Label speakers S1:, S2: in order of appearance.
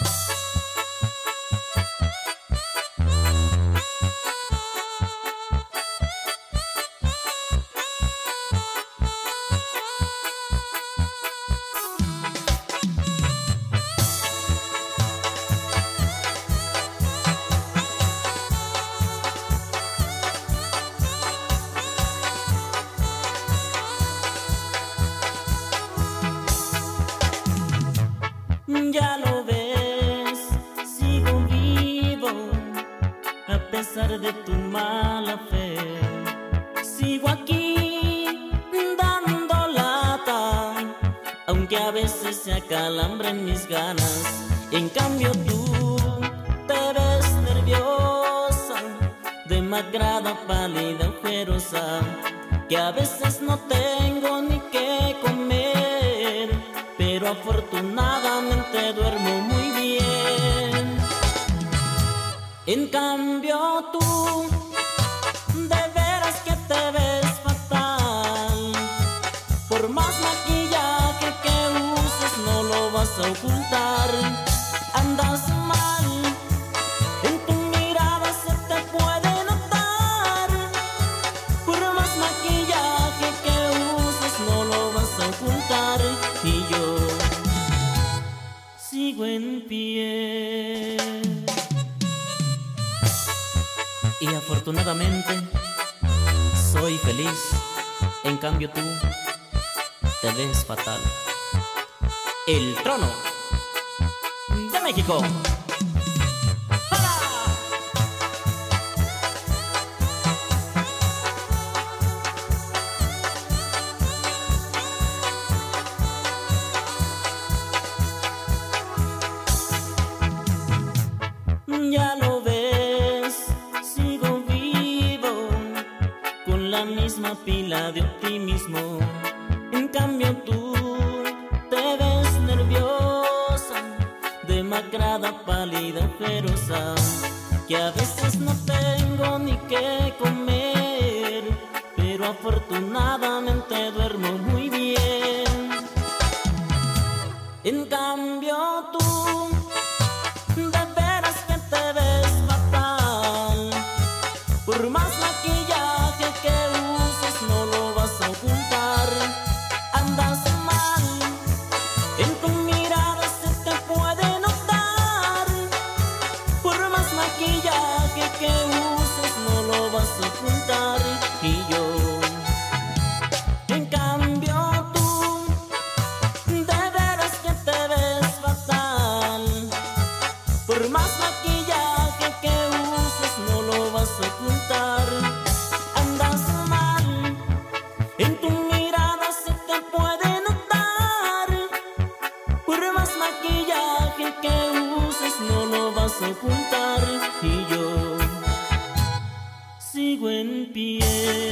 S1: Ya de tu mala fe. Sigo aquí dando lata, aunque a veces se acalambren mis ganas. En cambio tú te ves nerviosa, demacrada, pálida, ojerosa, que a veces no tengo ni qué comer, pero afortunadamente duermo En cambio tú, de veras que te ves fatal. Por más maquillaje que uses no lo vas a ocultar. Andas mal, en tu mirada se te puede notar. Por más maquillaje que uses no lo vas a ocultar. Y yo sigo en pie. Y afortunadamente soy feliz. En cambio tú te ves fatal. El trono de México. Ya lo pila de optimismo. En cambio tú te ves nerviosa, demacrada, pálida, ojerosa, que a veces no tengo ni qué comer, pero afortunadamente duermo muy bien. En cambio tú de veras que te ves fatal. Por más maquillaje que uses, no lo vas a ocultar. Y yo, en cambio tú, de veras que te ves fatal. Por más maquillaje que uses no lo vas a ocultar. Andas mal, en tu mirada se te puede notar. Por más maquillaje que uses no lo vas a ocultar. Y yo sigo en pie.